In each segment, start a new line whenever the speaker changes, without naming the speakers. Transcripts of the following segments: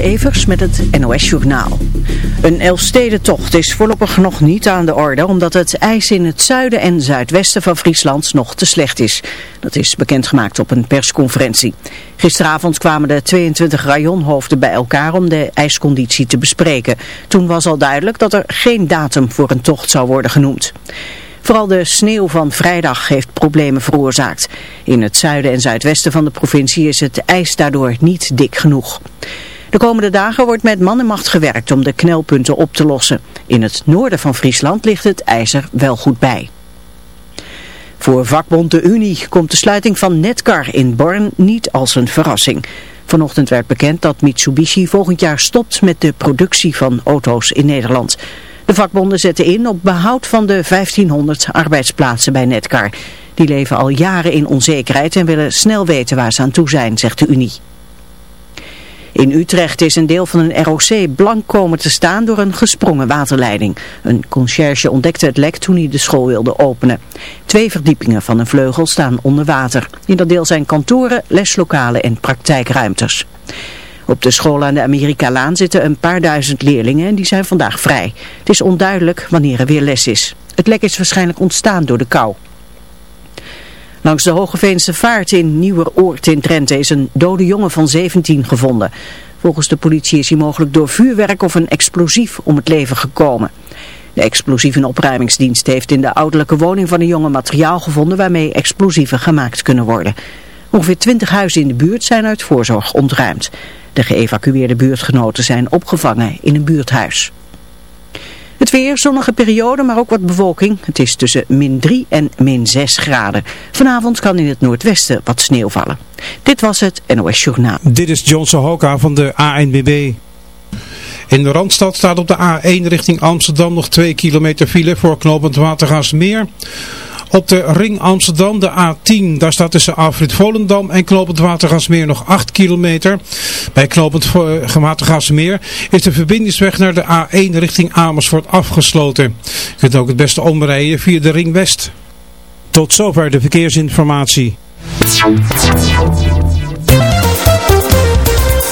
Evers met het NOS Journaal. Een Elfstedentocht is voorlopig nog niet aan de orde omdat het ijs in het zuiden en zuidwesten van Friesland nog te slecht is. Dat is bekendgemaakt op een persconferentie. Gisteravond kwamen de 22 rajonhoofden bij elkaar om de ijsconditie te bespreken. Toen was al duidelijk dat er geen datum voor een tocht zou worden genoemd. Vooral de sneeuw van vrijdag heeft problemen veroorzaakt. In het zuiden en zuidwesten van de provincie is het ijs daardoor niet dik genoeg. De komende dagen wordt met man en macht gewerkt om de knelpunten op te lossen. In het noorden van Friesland ligt het ijs er wel goed bij. Voor vakbond de Unie komt de sluiting van Netcar in Born niet als een verrassing. Vanochtend werd bekend dat Mitsubishi volgend jaar stopt met de productie van auto's in Nederland. De vakbonden zetten in op behoud van de 1500 arbeidsplaatsen bij Netcar. Die leven al jaren in onzekerheid en willen snel weten waar ze aan toe zijn, zegt de Unie. In Utrecht is een deel van een ROC blank komen te staan door een gesprongen waterleiding. Een conciërge ontdekte het lek toen hij de school wilde openen. Twee verdiepingen van een vleugel staan onder water. In dat deel zijn kantoren, leslokalen en praktijkruimtes. Op de school aan de Amerikalaan zitten een paar duizend leerlingen en die zijn vandaag vrij. Het is onduidelijk wanneer er weer les is. Het lek is waarschijnlijk ontstaan door de kou. Langs de Hogeveense Vaart in Nieuweroord in Drenthe is een dode jongen van 17 gevonden. Volgens de politie is hij mogelijk door vuurwerk of een explosief om het leven gekomen. De explosieve opruimingsdienst heeft in de ouderlijke woning van een jongen materiaal gevonden waarmee explosieven gemaakt kunnen worden. Ongeveer 20 huizen in de buurt zijn uit voorzorg ontruimd. De geëvacueerde buurtgenoten zijn opgevangen in een buurthuis. Het weer, zonnige periode, maar ook wat bewolking. Het is tussen min 3 en min 6 graden. Vanavond kan in het noordwesten wat sneeuw vallen. Dit was het NOS Journaal.
Dit is John Sohoka van de ANWB. In de Randstad staat op de A1 richting Amsterdam nog 2 kilometer file voor knooppunt Watergaasmeer. Op de ring Amsterdam, de A10, daar staat tussen Afrit Volendam en Knopend Watergasmeer nog 8 kilometer. Bij Knopend Watergasmeer is de verbindingsweg naar de A1 richting Amersfoort afgesloten. Je kunt ook het beste omrijden via de ring West. Tot zover de verkeersinformatie.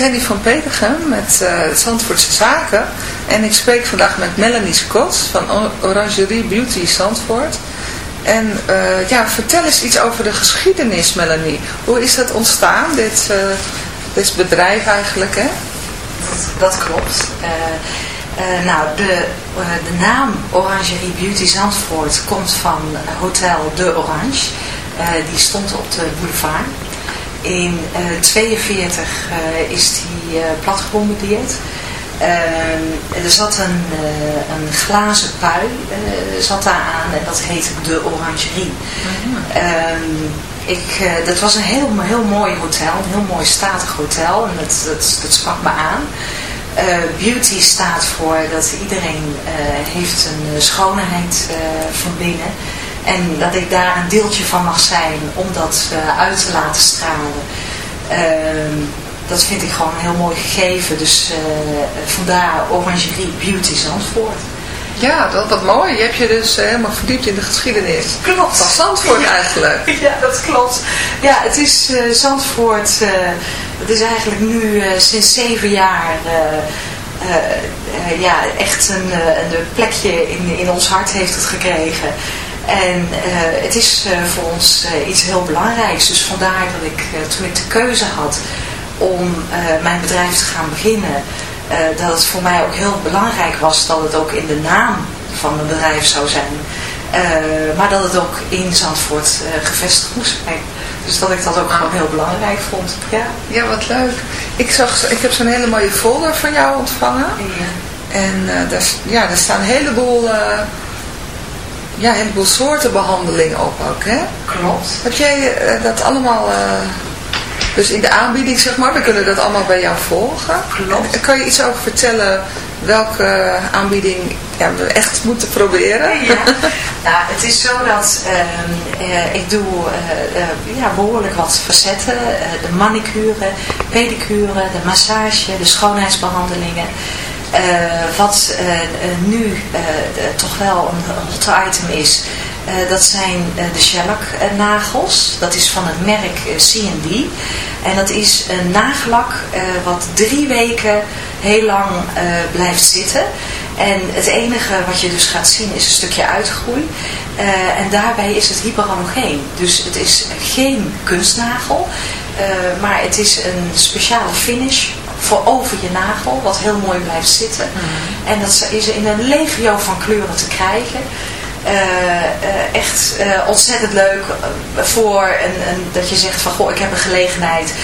Henny van Petergem met uh, Zandvoortse Zaken. En ik spreek vandaag met Melanie Scott van Orangerie Beauty Zandvoort. En uh, ja, vertel eens iets over de geschiedenis, Melanie. Hoe is dat ontstaan, dit, uh, dit bedrijf eigenlijk, hè?
Dat, dat klopt. nou, de, de naam Orangerie Beauty Zandvoort komt van Hotel De Orange. die stond op de boulevard. In 1942 uh, uh, is die uh, plat gebombardeerd. er zat een, een glazen pui zat daar aan en dat heette de Orangerie. Mm ik, dat was een heel, heel mooi hotel, een heel mooi statig hotel en dat, dat, dat sprak me aan. beauty staat voor dat iedereen heeft een schoonheid van binnen en dat ik daar een deeltje van mag zijn om dat uh, uit te laten stralen. Uh, dat vind ik gewoon een heel mooi gegeven. Dus uh, vandaar Orangerie Beauty Zandvoort.
Ja, dat wat mooi. Je hebt je dus helemaal verdiept in de geschiedenis.
Klopt.
Van Zandvoort eigenlijk.
Ja, dat klopt. Ja, het is uh, Zandvoort. Uh, het is eigenlijk nu sinds zeven jaar ja, echt een, een plekje in, in ons hart heeft het gekregen. En uh, het is uh, voor ons uh, iets heel belangrijks. Dus vandaar dat ik, toen ik de keuze had om mijn bedrijf te gaan beginnen, dat het voor mij ook heel belangrijk was dat het ook in de naam van mijn bedrijf zou zijn. maar dat het ook in Zandvoort gevestigd moest zijn. Dus dat ik dat ook gewoon heel belangrijk vond. Ja,
ja wat leuk. Ik, zag, ik heb zo'n hele mooie folder van jou ontvangen. Ja. En daar, ja, daar staan een heleboel ja, een heleboel soorten behandeling op ook, hè?
Klopt.
Heb jij uh, dat allemaal, uh, dus in de aanbieding zeg maar, we kunnen dat allemaal bij jou volgen?
Klopt.
En, kan je iets over vertellen welke aanbieding ja, we echt moeten proberen?
Ja, nou, het is zo dat uh, ik doe ja, behoorlijk wat facetten. de manicure, pedicure, de massage, de schoonheidsbehandelingen. Uh, wat uh, nu uh, toch wel een hot item is, dat zijn de shellac nagels. Dat is van het merk C&D. En dat is een nagellak wat drie weken heel lang blijft zitten. En het enige wat je dus gaat zien is een stukje uitgroei. en daarbij is het hyperalogeen. Dus het is geen kunstnagel. maar het is een speciale finish voor over je nagel, wat heel mooi blijft zitten.
Mhm.
En dat is in een legio van kleuren te krijgen. Uh, uh, echt uh, ontzettend leuk voor een, een, dat je zegt van goh ik heb een gelegenheid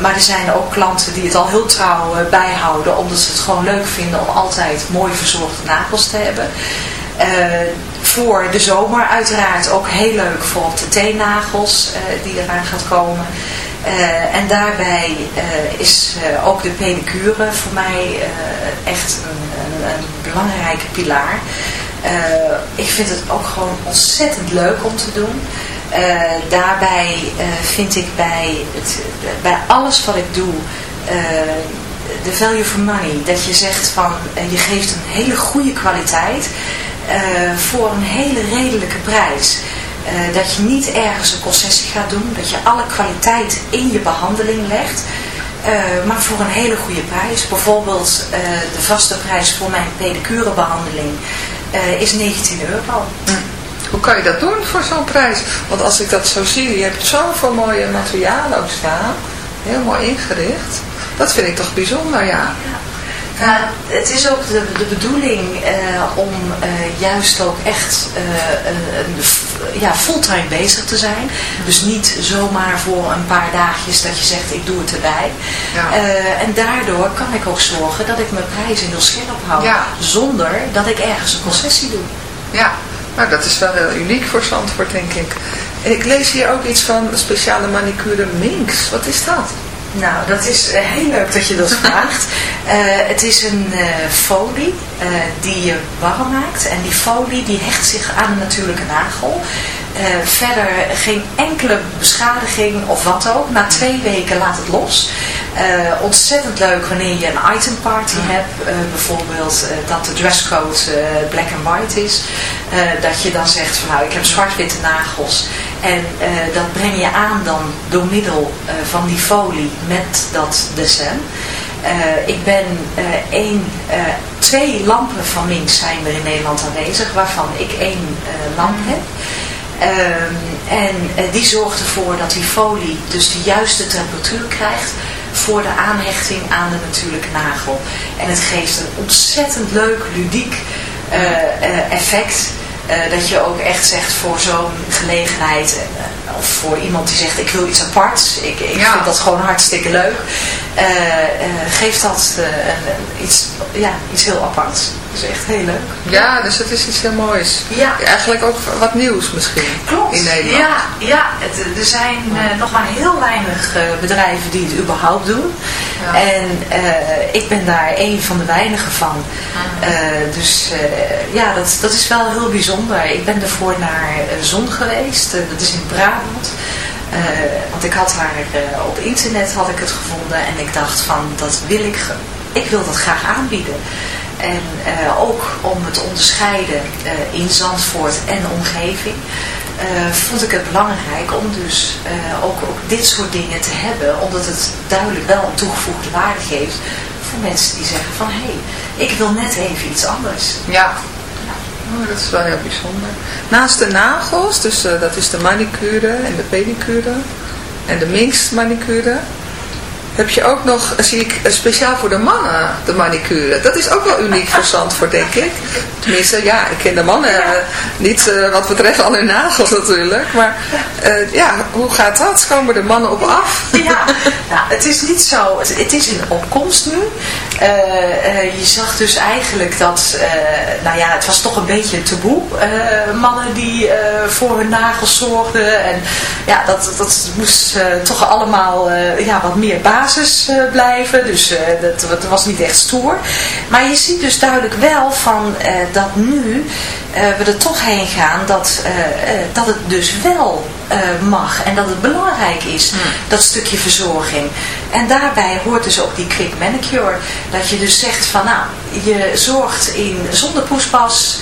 maar er zijn ook klanten die het al heel trouw bijhouden omdat ze het gewoon leuk vinden om altijd mooi verzorgde nagels te hebben voor de zomer uiteraard ook heel leuk voor op de teennagels die eraan gaat komen uh, en daarbij uh, is uh, ook de pedicure voor mij echt een, een, een, belangrijke pilaar. ik vind het ook gewoon ontzettend leuk om te doen. daarbij vind ik bij, het, bij alles wat ik doe de value for money. Dat je zegt van je geeft een hele goede kwaliteit voor een hele redelijke prijs. Uh, dat je niet ergens een concessie gaat doen. Dat je alle kwaliteit in je behandeling legt. Uh, maar voor een hele goede prijs. Bijvoorbeeld uh, de vaste prijs voor mijn pedicurebehandeling is 19 euro.
Hm. Hoe kan je dat doen voor zo'n prijs? Want als ik dat zo zie, je hebt zoveel mooie materialen ook staan. Heel mooi ingericht. Dat vind ik toch bijzonder, ja.
ja. Nou, het is ook de, de bedoeling om juist ook echt een, ja, fulltime bezig te zijn. Dus niet zomaar voor een paar dagjes dat je zegt ik doe het erbij.
Ja.
en daardoor kan ik ook zorgen dat ik mijn prijzen heel scherp hou.
Ja.
Zonder dat ik ergens een concessie doe.
Ja, nou dat is wel heel uniek voor Zandvoort denk ik. En ik lees hier ook iets van speciale manicure minks. Wat is dat?
Nou, dat is uh, heel leuk dat je dat vraagt. Uh, het is een uh, folie die je warm maakt. En die folie die hecht zich aan een natuurlijke nagel. verder geen enkele beschadiging of wat ook. Na twee weken laat het los. ontzettend leuk wanneer je een item party hebt. bijvoorbeeld dat de dresscode black and white is. dat je dan zegt van nou ik heb zwart-witte nagels. En eh, dat breng je aan dan door middel eh, van die folie met dat dessin. Eh, ik ben één, twee lampen van Minx zijn er in Nederland aanwezig, waarvan ik één lamp heb. Ehm, en die zorgt ervoor dat die folie dus de juiste temperatuur krijgt voor de aanhechting aan de natuurlijke nagel. En het geeft een ontzettend leuk, ludiek effect. Eh, dat je ook echt zegt voor zo'n gelegenheid, eh, of voor iemand die zegt ik wil iets aparts, ik, ik
Ja.
vind dat gewoon hartstikke leuk, eh, geeft dat iets, ja, iets heel aparts. Dat is echt heel leuk.
Ja, dus het is iets heel moois.
Ja.
Eigenlijk ook wat nieuws misschien.
Klopt.
In Nederland.
Ja, ja het, er zijn nog maar heel weinig bedrijven die het überhaupt doen.
Ja.
En eh, ik ben daar een van de weinigen van.
Ah.
Eh, dus eh, ja, dat, dat is wel heel bijzonder. Ik ben ervoor naar Zon geweest. Dat is in Brabant. Want ik had haar op internet had ik het gevonden. En ik dacht van, dat wil ik, ik wil dat graag aanbieden. En ook om het te onderscheiden in Zandvoort en omgeving, eh, vond ik het belangrijk om dus eh, ook, dit soort dingen te hebben. Omdat het duidelijk wel een toegevoegde waarde geeft voor mensen die zeggen van hé, hey, ik wil net even iets anders.
Ja. Oh, dat is wel heel bijzonder. Naast de nagels, dus eh, dat is de manicure en de pedicure en de minx manicure, heb je ook nog, zie ik, eh, speciaal voor de mannen de manicure. Dat is ook wel uniek voor Zandvoort, denk ik. Tenminste, ja, ik ken de mannen eh, niet eh, wat betreft al hun nagels natuurlijk. Maar ja, hoe gaat dat? Komen de mannen op af?
Ja, nou, het is niet zo. Het, het is in opkomst nu. Je zag dus eigenlijk dat, nou ja, het was toch een beetje een taboe. mannen die voor hun nagels zorgden. En ja, dat, dat moest toch allemaal ja, wat meer basis eh, blijven. Dus eh, dat, dat was niet echt stoer. Maar je ziet dus duidelijk wel van eh, dat nu we er toch heen gaan dat, dat het dus wel mag en dat het belangrijk is, dat stukje verzorging. En daarbij hoort dus ook die quick manicure. Dat je dus zegt van nou, je zorgt in, zonder poespas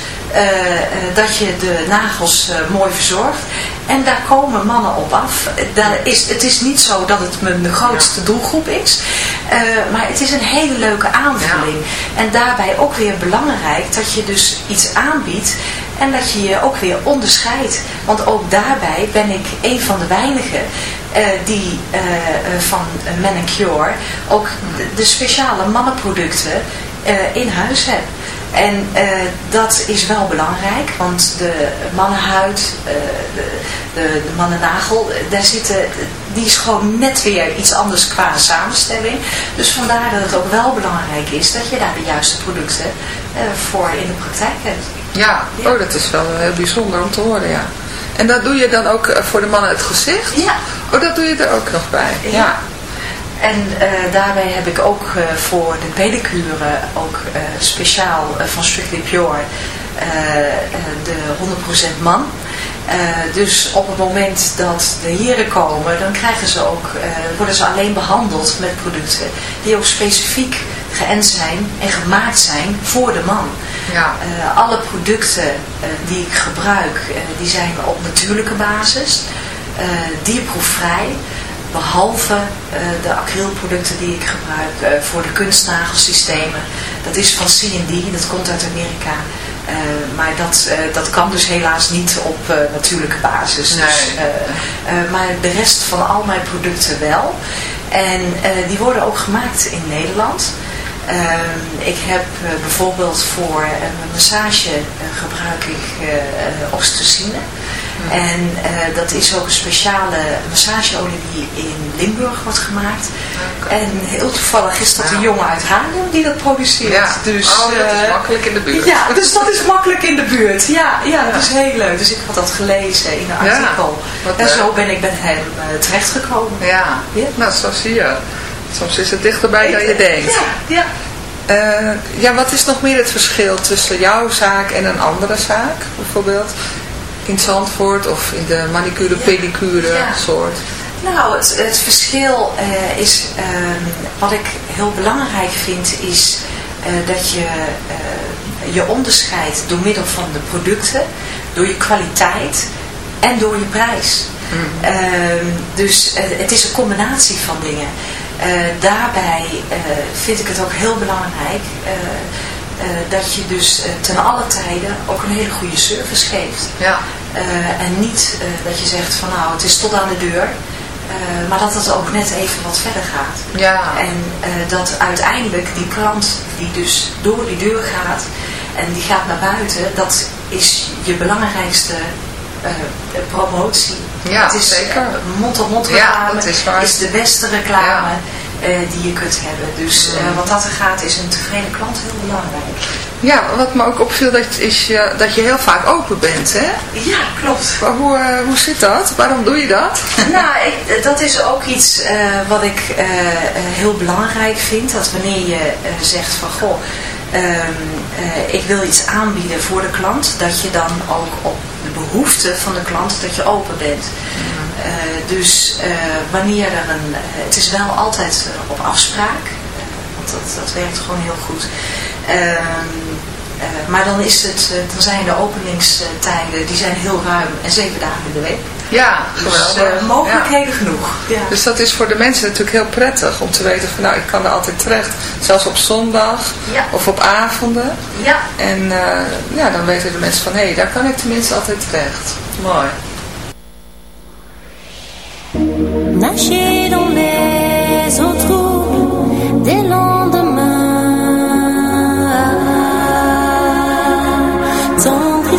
dat je de nagels eh, mooi verzorgt. En daar komen mannen op af. Daar is, het is niet zo dat het mijn grootste doelgroep is. eh, maar het is een hele leuke aanvulling. En daarbij ook weer belangrijk dat je dus iets aanbiedt. En dat je je ook weer onderscheidt. Want ook daarbij ben ik een van de weinigen eh, die eh, eh, van Manicure ook de, de speciale mannenproducten eh, in huis heb. En eh, dat is wel belangrijk, want de mannenhuid, eh, de, de, de mannennagel, eh, daar zitten, die is gewoon net weer iets anders qua samenstelling. Dus vandaar dat het ook wel belangrijk is dat je daar de juiste producten voor in de praktijk hebt.
Ja, oh, dat is wel heel bijzonder om te horen, ja. En dat doe je dan ook voor de mannen het gezicht?
Ja.
Oh, dat doe je er ook nog bij?
Ja. En eh, daarbij heb ik ook eh, voor de pedicure ook eh, speciaal van Strictly Pure de 100% man. Dus op het moment dat de heren komen, dan krijgen ze ook, worden ze alleen behandeld met producten die ook specifiek geënt zijn en gemaakt zijn voor de man.
Ja.
Alle producten die ik gebruik, die zijn op natuurlijke basis, dierproefvrij, behalve eh, de acrylproducten die ik gebruik eh, voor de kunstnagelsystemen. Dat is van C&D, dat komt uit Amerika. Eh, maar dat, dat kan dus helaas niet op natuurlijke basis. Dus,
Nee.
maar de rest van al mijn producten wel. En die worden ook gemaakt in Nederland. Ehm, ik heb bijvoorbeeld voor mijn massage gebruik ik oxytocine. En eh, dat is ook een speciale massageolie die in Limburg wordt gemaakt. En heel toevallig is dat een jongen uit Haarlem die dat produceert.
Ja.
Dus,
oh, dat is
eh,
makkelijk in de buurt.
ja, dus dat is makkelijk in de buurt. Ja, ja, dat is heel leuk. Dus ik had dat gelezen in een artikel. en zo
leuk.
ben ik bij hem eh, terechtgekomen.
Ja.
Ja.
nou zo zie je. Soms is het dichterbij dan je denkt.
Ja, ja.
Eh, ja, wat is nog meer het verschil tussen jouw zaak en een andere zaak? Bijvoorbeeld in Zandvoort of in de manicure, pedicure
Ja.
soort.
Nou, het, het verschil eh, is, ehm, wat ik heel belangrijk vind, is eh, dat je eh, je onderscheidt door middel van de producten, door je kwaliteit en door je prijs. Ehm, dus het is een combinatie van dingen. Daarbij vind ik het ook heel belangrijk dat je dus eh, ten alle tijden ook een hele goede service geeft.
Ja.
Eh, en niet eh, dat je zegt van nou het is tot aan de deur. eh, maar dat het ook net even wat verder gaat.
Ja.
En eh, dat uiteindelijk die klant die dus door die deur gaat en die gaat naar buiten, dat is je belangrijkste eh, promotie.
Ja,
het is
zeker.
eh, mond-op-mond
Ja,
reclame,
dat is
is de beste reclame eh, die je kunt hebben. Dus eh, wat dat er gaat is een tevreden klant heel belangrijk.
Ja, wat me ook opviel, dat is je, dat je heel vaak open bent, hè?
Ja, klopt.
Maar hoe, eh, hoe zit dat? Waarom doe je dat?
Nou, ik, dat is ook iets eh, wat ik eh, eh, heel belangrijk vind. Dat wanneer je eh, zegt van, goh, ehm, eh, ik wil iets aanbieden voor de klant. Dat je dan ook op de behoeften van de klant, dat je open bent. Eh, dus eh, wanneer er een, eh, het is wel altijd op afspraak. want dat, dat werkt gewoon heel goed. Ehm, eh, maar dan, is het, dan zijn de openingstijden, die zijn heel ruim en zeven dagen in de week.
Ja,
Dus
geweldig.
eh, mogelijkheden genoeg. Ja.
Dus dat is voor de mensen natuurlijk heel prettig om te weten van nou, ik kan er altijd terecht. Zelfs op zondag
Ja.
of op avonden.
ja.
En eh, ja, dan weten de mensen van hé, hey, daar kan ik tenminste altijd terecht. Mooi.
Nager dans les eaux troubles des lendemains. Tendre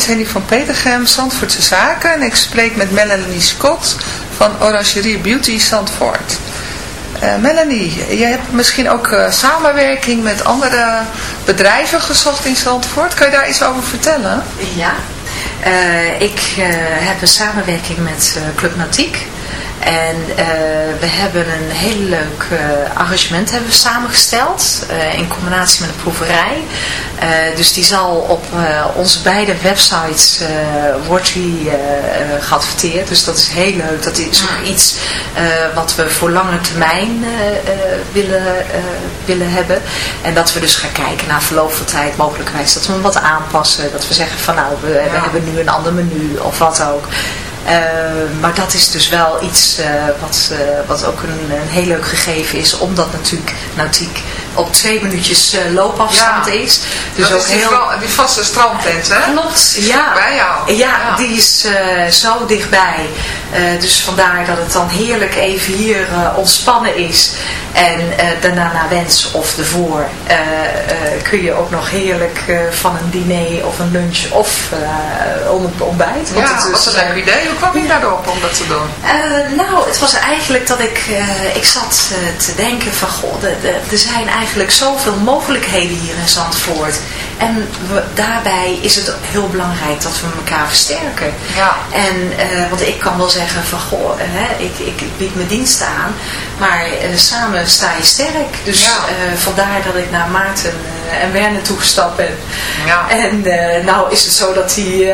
Is Henny van Petergem, Zandvoortse Zaken. En ik spreek met Melanie Scott van Orangerie Beauty Zandvoort. Eh, Melanie, jij hebt misschien ook eh, samenwerking met andere bedrijven gezocht in Zandvoort. Kan je daar iets over vertellen?
Ja, Eh, ik heb een samenwerking met Club Nautiek. En we hebben een heel leuk arrangement hebben we samengesteld. in combinatie met een proeverij. Eh, dus die zal op eh, onze beide websites eh, wordt die geadverteerd. Dus dat is heel leuk. Dat is ook iets wat we voor lange termijn willen, willen hebben. En dat we dus gaan kijken naar verloop van tijd mogelijkwijs. Dat we hem wat aanpassen. Dat we zeggen van nou we, we hebben nu een ander menu of wat ook. Maar dat is dus wel iets wat, wat ook een, een heel leuk gegeven is. Omdat natuurlijk nautiek op twee minuutjes eh, loopafstand
Ja.
is. Dus
dat
ook
is die,
heel...
die vaste strandtent, hè?
Klopt, ja.
vlakbij jou.
Ja,
Ja.
die is eh, zo dichtbij. Eh, dus vandaar dat het dan heerlijk even hier eh, ontspannen is. En eh, daarna naar wens of ervoor kun je ook nog heerlijk van een diner of een lunch of ontbijt. Want
Ja,
het is,
wat een leuk idee. Hoe kwam je daarop om dat te doen?
nou, het was eigenlijk dat ik, ik zat te denken van, god, er zijn eigenlijk zoveel mogelijkheden hier in Zandvoort. En we, daarbij is het heel belangrijk dat we elkaar versterken.
Ja.
En, want ik kan wel zeggen van, goh, hè, ik, ik, ik bied mijn diensten aan, maar eh, samen sta je sterk. Dus
Ja.
eh, vandaar dat ik naar Maarten eh, en Werner toegestapt ben.
Ja.
En nou is het zo dat die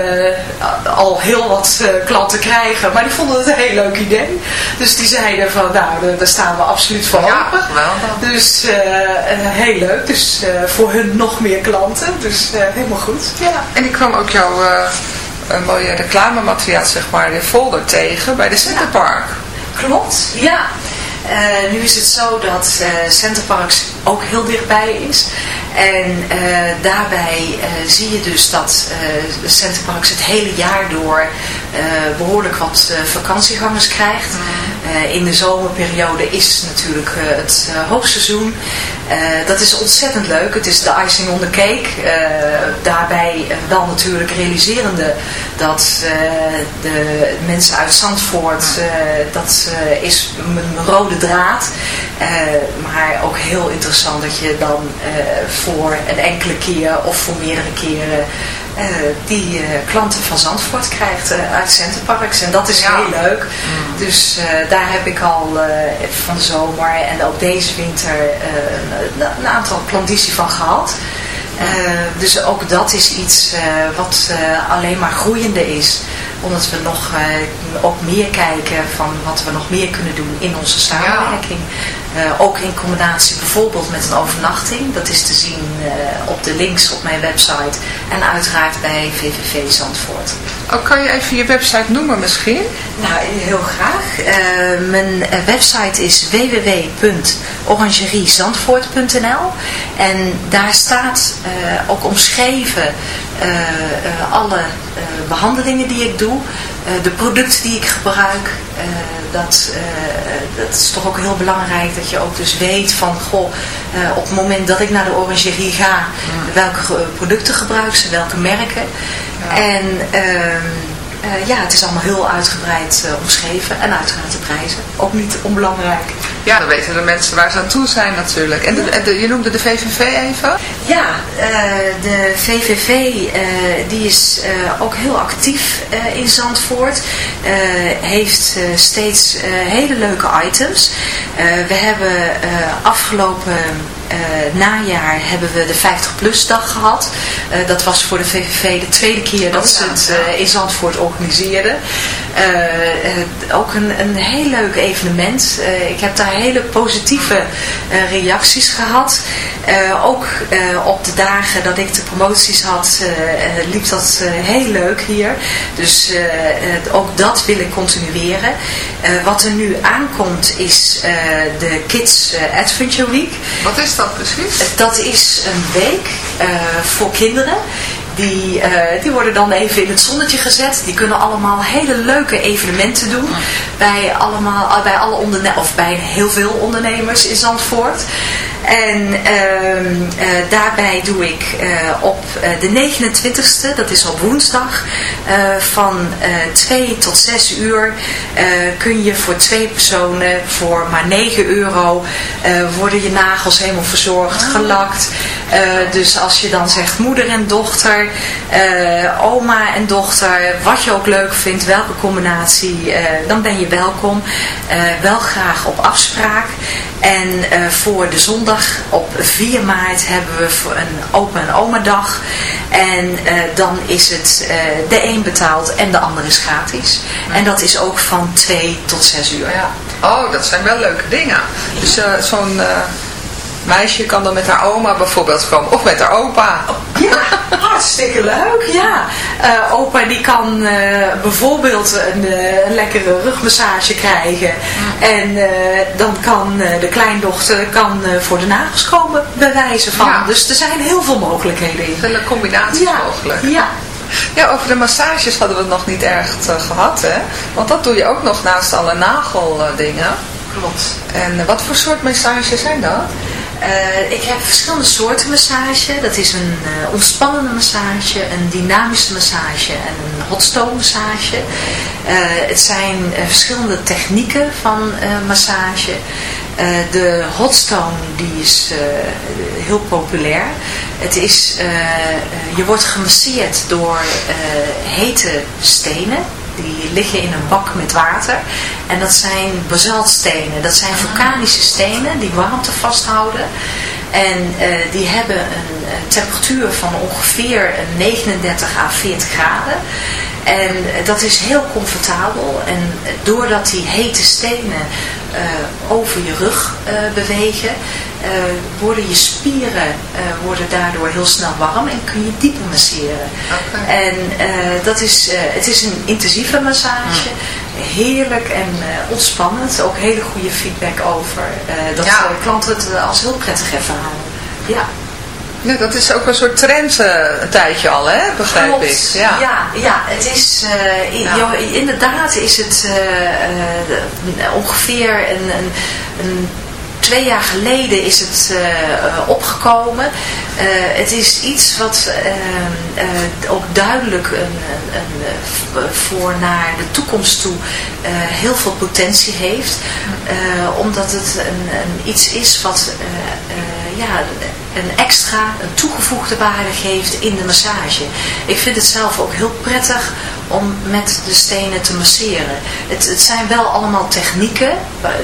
al heel wat klanten krijgen, maar die vonden het een heel leuk idee. Dus die zeiden van, nou, daar staan we absoluut voor
Ja,
open.
geweldig.
Dus heel leuk. Dus voor hun nog meer klanten. Dus helemaal goed. Ja.
En ik kwam ook jouw een mooie reclamemateriaal, zeg maar, de folder tegen bij de Centerpark.
Klopt, ja. Eh, nu is het zo dat eh Centerparks ook heel dichtbij is. En eh, daarbij zie je dus dat Centerparks het hele jaar door eh, behoorlijk wat vakantiegangers krijgt. Eh, in de zomerperiode is natuurlijk het hoogseizoen. Dat is ontzettend leuk. Het is de icing on the cake. Daarbij wel natuurlijk realiserende dat de mensen uit Zandvoort, eh, dat is mijn mijn rode draad. Eh, maar ook heel interessant dat je dan eh, voor een enkele keer of voor meerdere keren eh, die klanten van Zandvoort krijgt uit Centerparks. En dat is heel leuk. Dus eh, daar heb ik al van de zomer en ook deze winter een, een aantal klanditie van gehad. Eh, dus ook dat is iets wat alleen maar groeiende is. Omdat we nog eh, ook meer kijken van wat we nog meer kunnen doen in onze samenwerking. Eh, ook in combinatie bijvoorbeeld met een overnachting. Dat is te zien eh, op de links op mijn website. En uiteraard bij VVV Zandvoort.
Oh, kan je even je website noemen misschien?
Nou, heel graag. Eh, mijn website is www.orangeriezandvoort.nl En daar staat ook omschreven alle eh, behandelingen die ik doe, de producten die ik gebruik. Eh, dat, eh, dat is toch ook heel belangrijk dat je ook dus weet van, goh, eh, op het moment dat ik naar de orangerie ga, welke producten gebruik ze, welke merken. En eh, ja, het is allemaal heel uitgebreid eh, omschreven en uiteraard de prijzen. Ook niet onbelangrijk.
Ja, dan weten de mensen waar ze aan toe zijn natuurlijk. En, de, je noemde de VVV even?
Ja, eh, de VVV die is ook heel actief in Zandvoort. Heeft steeds hele leuke items. We hebben afgelopen eh, najaar hebben we de 50PLUS dag gehad. Eh, dat was voor de VVV de tweede keer dat
Oh,
ze het eh, in Zandvoort organiseerden. Ook een, een heel leuk evenement. Ik heb daar hele positieve reacties gehad. Eh, ook op de dagen dat ik de promoties had, liep dat heel leuk hier. Dus ook dat wil ik continueren. Wat er nu aankomt is de Kids Adventure Week.
Wat is dat precies?
Dat is een week eh, voor kinderen. Die, eh, die worden dan even in het zonnetje gezet. Die kunnen allemaal hele leuke evenementen doen. Bij, allemaal, bij, alle onderne of bij heel veel ondernemers in Zandvoort. En ehm, eh, daarbij doe ik eh, op eh, de 29ste, dat is op woensdag, eh, van eh 2 tot 6 uur eh, kun je voor twee personen voor maar 9 euro eh, worden je nagels helemaal verzorgd, gelakt. Eh, dus als je dan zegt moeder en dochter, eh, oma en dochter, wat je ook leuk vindt, welke combinatie, eh, dan ben je welkom. Wel graag op afspraak. En voor de zondag op 4 maart hebben we een opa en oma dag. En dan is het de een betaald en de ander is gratis. En dat is ook van 2 tot 6 uur.
Ja. Oh, dat zijn wel leuke dingen. Dus zo'n meisje kan dan met haar oma bijvoorbeeld komen. Of met haar opa.
Ja, hartstikke leuk, ja. Eh, opa die kan eh, bijvoorbeeld een, eh, een lekkere rugmassage krijgen. En eh, dan kan de kleindochter kan, voor de nagels komen, bij wijze van.
Ja.
Dus er zijn heel veel mogelijkheden in.
Vele combinaties
Ja,
mogelijk.
ja.
Ja, over de massages hadden we het nog niet erg eh, gehad, hè? Want dat doe je ook nog naast alle nageldingen.
Klopt.
En wat voor soort massages zijn dat?
Eh, ik heb verschillende soorten massage. Dat is een eh, ontspannende massage, een dynamische massage en een hotstone massage. Eh, het zijn verschillende technieken van massage. De hotstone die is heel populair. Het is, je wordt gemasseerd door hete stenen. Die liggen in een bak met water. En dat zijn basaltstenen. Dat zijn vulkanische stenen die warmte vasthouden. En eh, die hebben een eh, temperatuur van ongeveer een 39 à 40 graden. En eh, dat is heel comfortabel. En eh, doordat die hete stenen eh, over je rug eh, bewegen, eh, worden je spieren eh, worden daardoor heel snel warm en kun je dieper masseren. En eh, dat is, eh, het is een intensieve massage. Heerlijk en eh, ontspannend. Ook hele goede feedback over. eh, dat
Ja.
eh, klanten het eh, als heel prettig ervaren. Ja.
Ja, dat is ook een soort trend eh, een tijdje al, hè? Begrijp
Klopt.
ik. Ja.
Ja, ja, het is, eh,
Ja.
inderdaad is het eh, ongeveer een, een, een twee jaar geleden is het opgekomen. Het is iets wat ook duidelijk een, een, voor naar de toekomst toe heel veel potentie heeft. Omdat het een, een iets is wat ja, een extra, een toegevoegde waarde geeft in de massage. Ik vind het zelf ook heel prettig om met de stenen te masseren. Het, het zijn wel allemaal technieken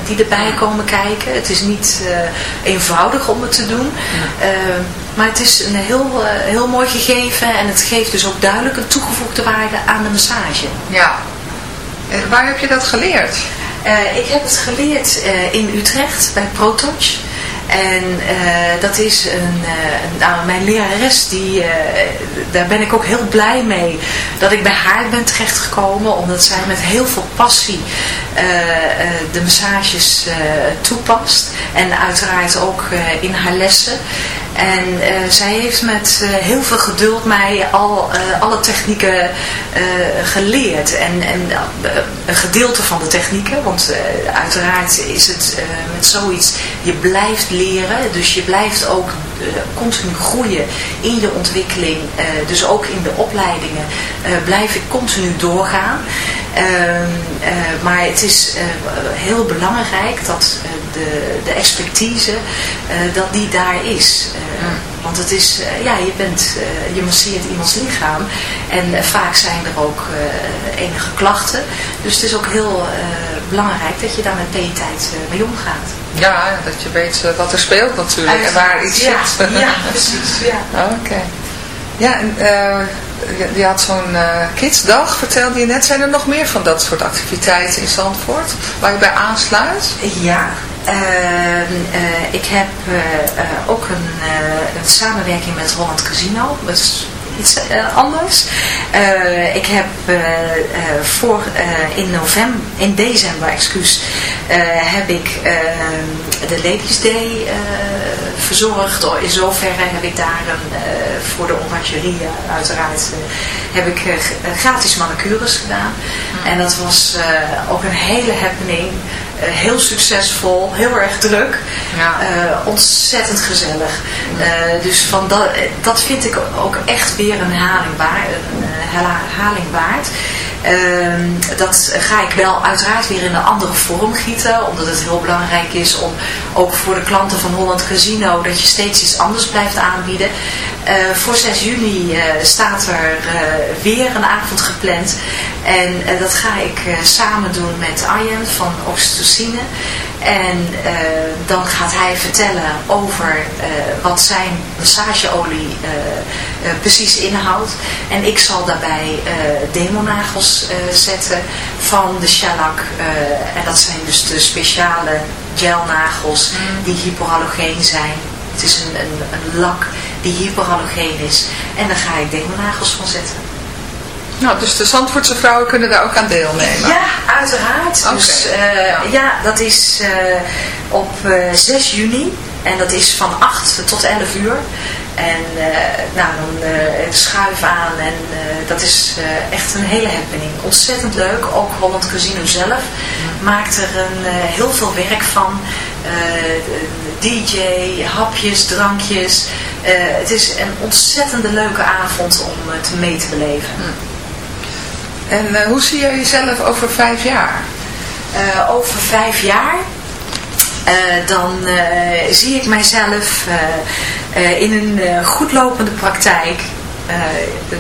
die erbij komen kijken. Het is niet eh, eenvoudig om het te doen. Eh, maar het is een heel, eh, heel mooi gegeven en het geeft dus ook duidelijk een toegevoegde waarde aan de massage.
Ja. En waar heb je dat geleerd?
Ik heb het geleerd in Utrecht bij ProTouch. En eh, dat is een, nou, mijn lerares, die, eh, daar ben ik ook heel blij mee dat ik bij haar ben terechtgekomen. Omdat zij met heel veel passie de massages toepast. En uiteraard ook in haar lessen. En eh, zij heeft met eh, heel veel geduld mij al eh, alle technieken geleerd. En, en een gedeelte van de technieken, want uiteraard is het met zoiets, je blijft leren. Dus je blijft ook continu groeien in je ontwikkeling. dus ook in de opleidingen blijf ik continu doorgaan. Ehm, eh, maar het is heel belangrijk dat de, de expertise, eh, dat die daar is. Eh, Want het is, eh, ja, je bent, je masseert iemands lichaam en vaak zijn er ook enige klachten. Dus het is ook heel belangrijk dat je daar met tijd eh, mee omgaat.
Ja, dat je weet wat er speelt natuurlijk en waar iets
ja,
zit.
ja, precies. Ja.
Oké. Ja, en je, had zo'n kidsdag, vertelde je net. Zijn er nog meer van dat soort activiteiten in Zandvoort waar je bij aansluit?
Ja, ik heb eh, eh, ook een, eh, een samenwerking met Holland Casino. Dat is iets eh, anders. Eh, ik heb eh, eh, voor, eh, in november, in december, excuus, eh, heb ik ehm, de Ladies Day eh, verzorgd. In zoverre heb ik daar een, eh, voor de orangerie eh, uiteraard eh, heb ik eh, eh, gratis manicures gedaan. En dat was eh, ook een hele happening. Eh, heel succesvol, heel erg druk,
Ja.
eh, ontzettend gezellig. Eh, dus van dat, dat vind ik ook echt weer een herhaling waard. Eh, herhaling waard. Ehm, dat ga ik wel uiteraard weer in een andere vorm gieten, omdat het heel belangrijk is om ook voor de klanten van Holland Casino dat je steeds iets anders blijft aanbieden. Eh, voor 6 juni eh, staat er weer een avond gepland en dat ga ik samen doen met Arjen van Oxytocine. En eh, dan gaat hij vertellen over eh, wat zijn massageolie eh, precies inhoudt. En ik zal daarbij demonagels zetten van de shellac. en dat zijn dus de speciale gelnagels die hypohalogeen zijn. Het is een, een, een lak die hypohalogeen is. En daar ga ik demonagels van zetten.
Nou, dus de Zandvoortse vrouwen kunnen daar ook aan deelnemen.
Ja, uiteraard. Dus eh, ja. dat is eh, op eh, 6 juni. En dat is van 8 tot 11 uur. En eh, nou, dan eh, schuif aan. En eh, dat is eh, echt een hele happening. Ontzettend leuk. Ook Holland Casino zelf maakt er een, eh, heel veel werk van. Eh, DJ, hapjes, drankjes. Eh, het is een ontzettende leuke avond om het mee te beleven.
En eh, hoe zie je jezelf over vijf jaar?
Eh, over vijf jaar, eh, dan zie ik mijzelf in een eh, goedlopende praktijk.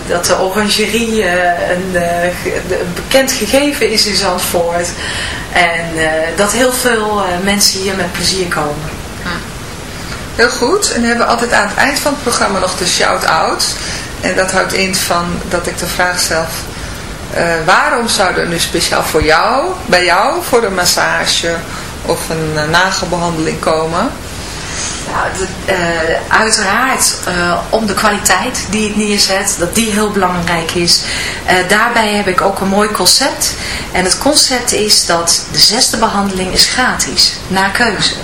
Dat de orangerie een, een bekend gegeven is in Zandvoort. En dat heel veel mensen hier met plezier komen.
Heel goed. En we hebben altijd aan het eind van het programma nog de shout-out. En dat houdt in van dat ik de vraag stel... eh, waarom zou er nu speciaal voor jou, bij jou, voor een massage of een eh, nagelbehandeling komen?
Nou, eh, uiteraard om de kwaliteit die ik neerzet, dat die heel belangrijk is. Daarbij heb ik ook een mooi concept. En het concept is dat de zesde behandeling is gratis, naar keuze.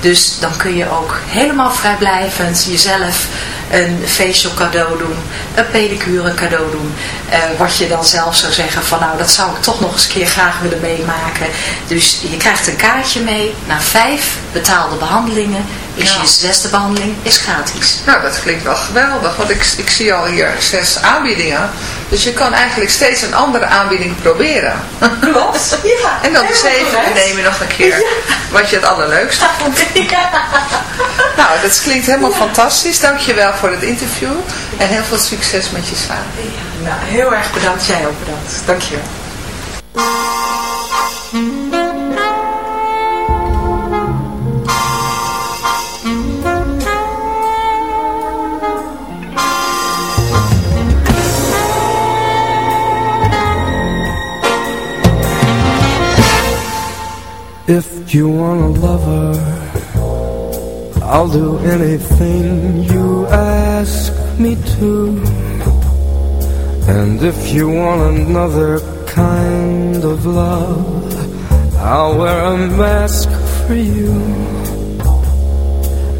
Dus dan kun je ook helemaal vrijblijvend jezelf een facial cadeau doen, een pedicure cadeau doen. Eh, wat je dan zelf zou zeggen van nou dat zou ik toch nog eens een keer graag willen meemaken. Dus je krijgt een kaartje mee. Na vijf betaalde behandelingen is
Ja.
je zesde behandeling is gratis.
Nou, dat klinkt wel geweldig, want ik, ik zie al hier zes aanbiedingen. Dus je kan eigenlijk steeds een andere aanbieding proberen.
Klopt. Ja,
En dan de zevende
correct.
neem je nog een keer wat je het allerleukste vond. Nou, dat klinkt helemaal fantastisch. Dankjewel voor het interview. En heel veel succes met je zaak.
Nou, heel erg bedankt. Jij ook bedankt. Dankjewel.
If you want a lover, I'll do anything you ask me to. And if you want another kind of love, I'll wear a mask for you.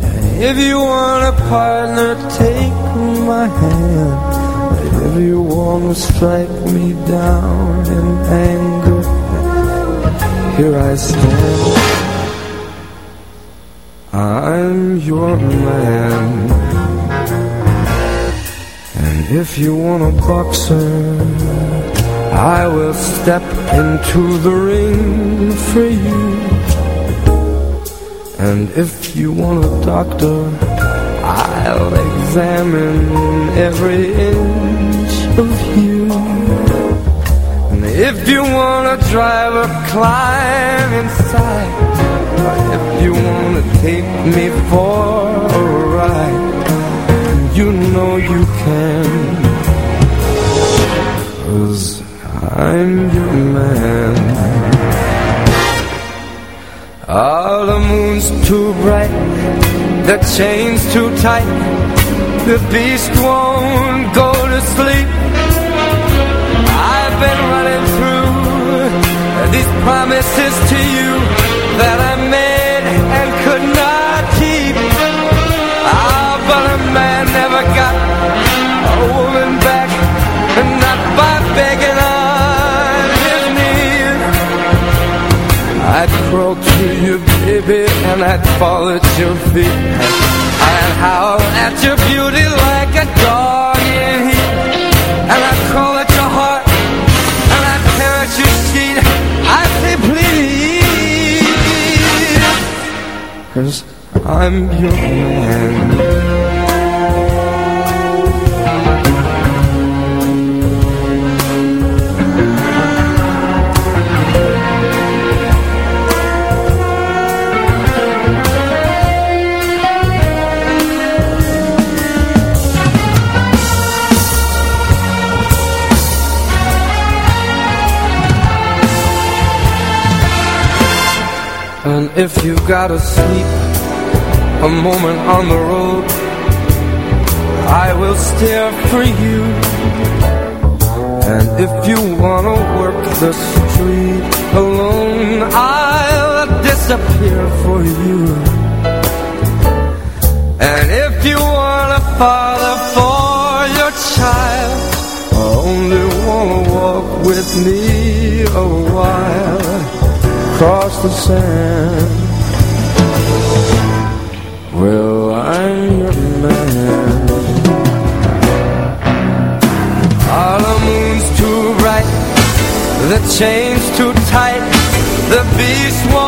And if you want a partner, take my hand. If you want to strike me down in anger, here I stand. I'm your man. And if you want a boxer, I will step into the ring for you. And if you want a doctor, I'll examine every inch if you wanna drive or climb inside, if you wanna take me for a ride, you know you can. Cause I'm your man. Oh, the moon's too bright, the chain's too tight, the beast won't go to sleep. These promises to you that I made and could not keep. Ah, but a man never got a woman back, and not by begging on his knees. I'd crawl to you, baby, and I'd fall at your feet. I'd howl at your beauty like a dog in heat. Cause I'm your man. If you gotta sleep a moment on the road, I will stare for you. And if you wanna work the street alone, I'll disappear for you. And if you want a father for your child, I only wanna walk with me a while across the sand. Well, I'm your man. Ah, the moon's too bright, the chain's too tight, the beast won't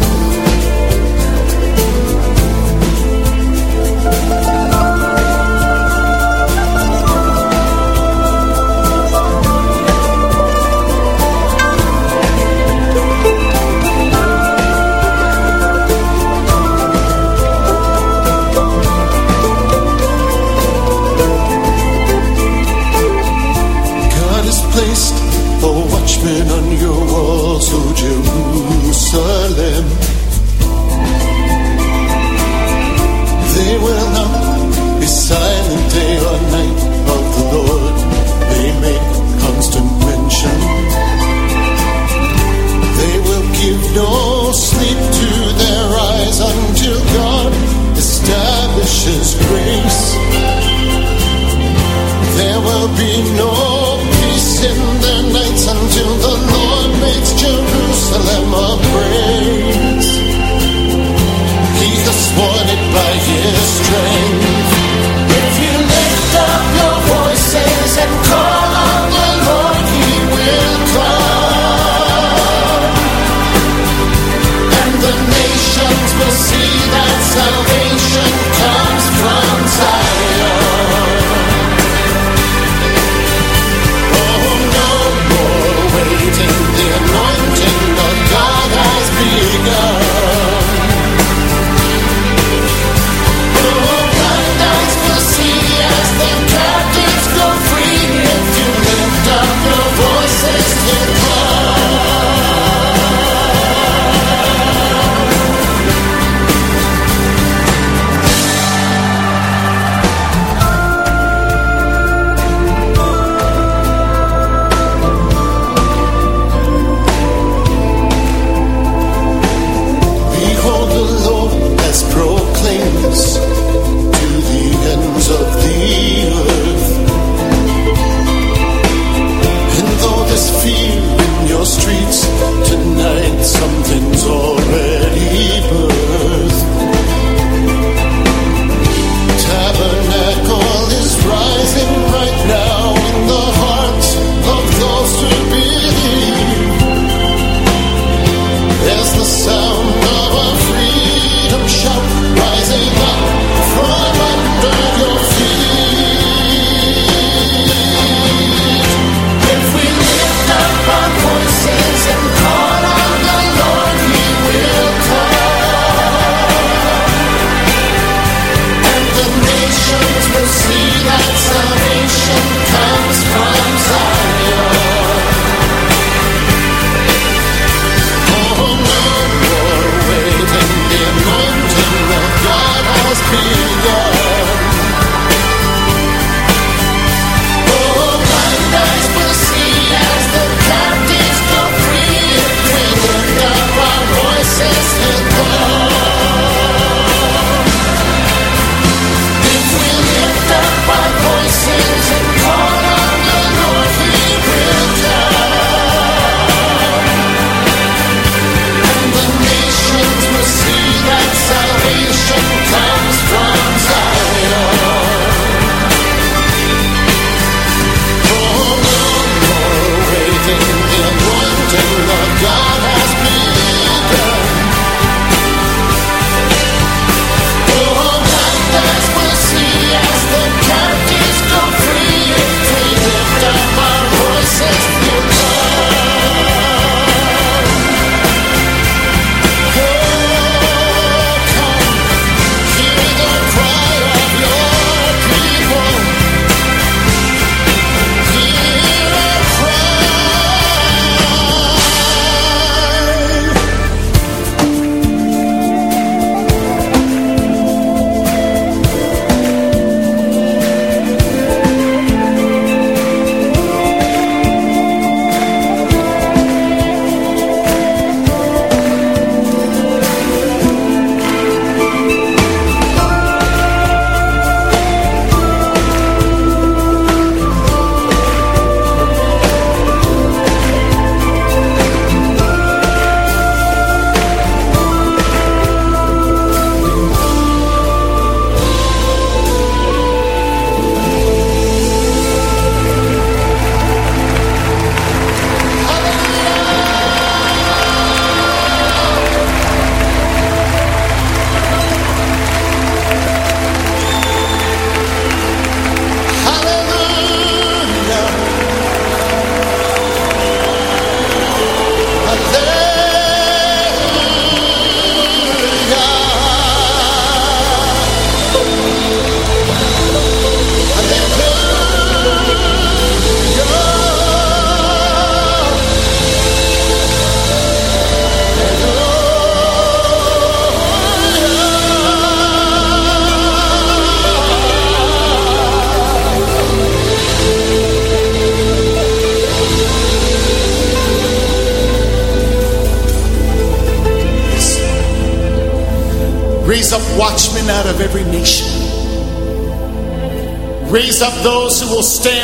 A on your walls, O Jerusalem. They will not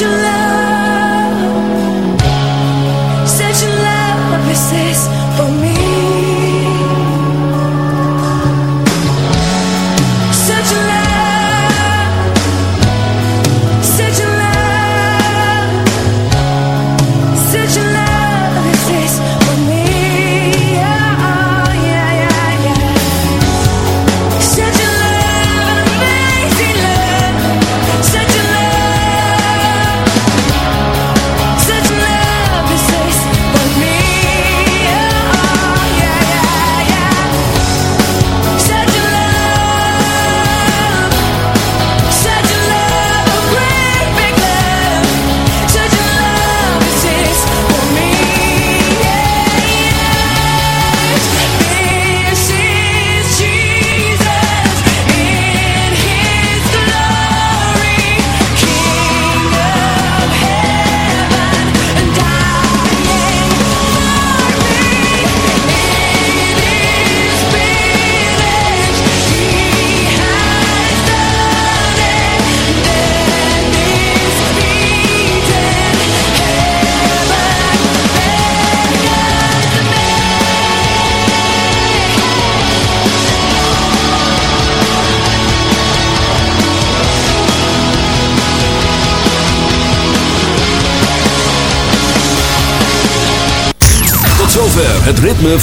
your love